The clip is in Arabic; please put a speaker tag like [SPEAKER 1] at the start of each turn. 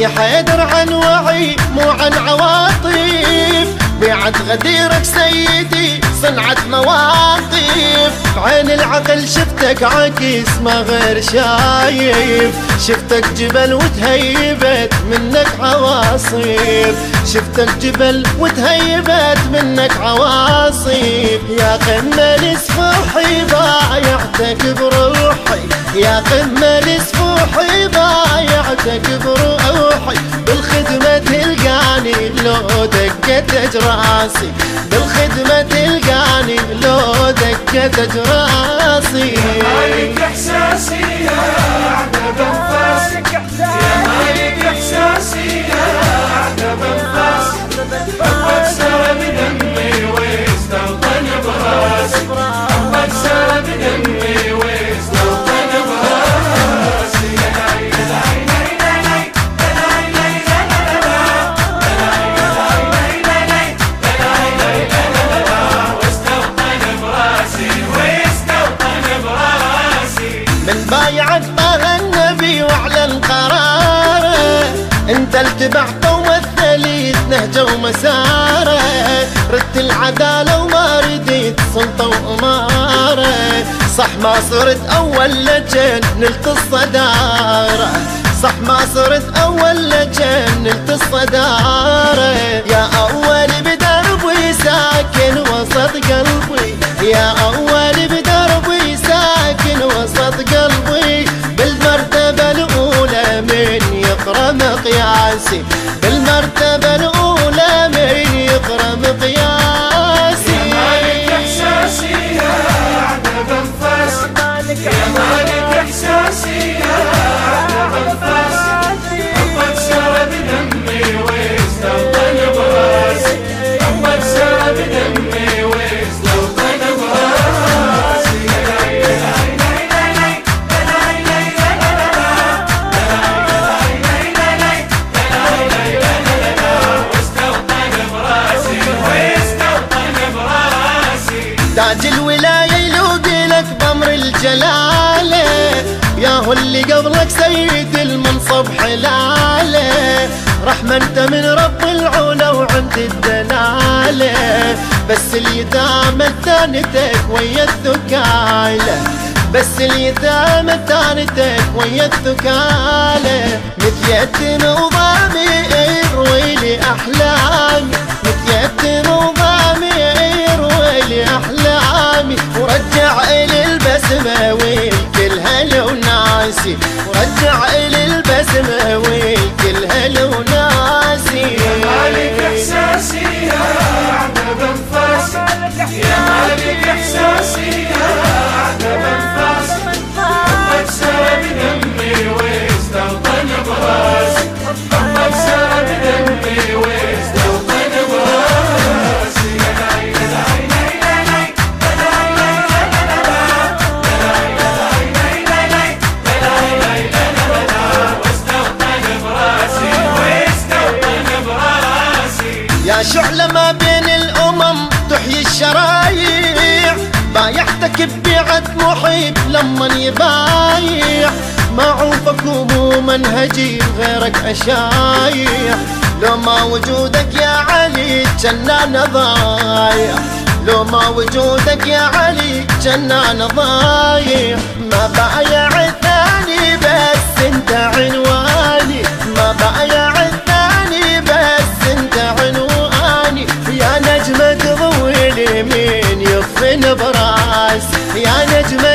[SPEAKER 1] يا حيدر عن وعي مو عن عواطف. بيعت غديرك سيدي صنعت مواقف. بعين العقل شفتك عكس ما غير شايف. شفتك جبل وتهيبت منك عواصف. شفتك جبل وتهيبت منك عواصف. يا قمة السفوحي ضايعتك بروحي. يا قمة السفوحي ضايعتك بروحي. بالخدمة تلقاني لو دقت اجراسي بالخدمة تلقاني لو دقت اجراسي
[SPEAKER 2] مالك إحساسي يا عذب انفاسي
[SPEAKER 1] انت التبعته ومثليت نهجة ومسارة. ردت العدالة وما رديت سلطة وأمارة. صح ما صرت أول لجن نلت الصدارة. صح ما صرت تاج الولاية يلوق لك بأمر الجلالة. يا هو اللي قبلك سيد المنصب حلالة. رحمة أنت من رب العلا وعند الدلالة. بس اليتامى ثانتك ويا الثكالة بس اليتامى ثانتك ويا الثكالة مثل يتم وضمير ويلي أحلامي مثل يتم وضمير ورجع إلي البسمة وكل هلا وناسي ورجع إلي البسمة وكل بين الأمم تحيي الشرايع بايعتك ببيعة محيط لما يبايع. ما عوفك ومو منهجي غيرك أشايع. لو ما وجودك يا علي جنان ضايع. لو ما وجودك يا علي جنان ضايع. ما بايع البراز. يا نجمه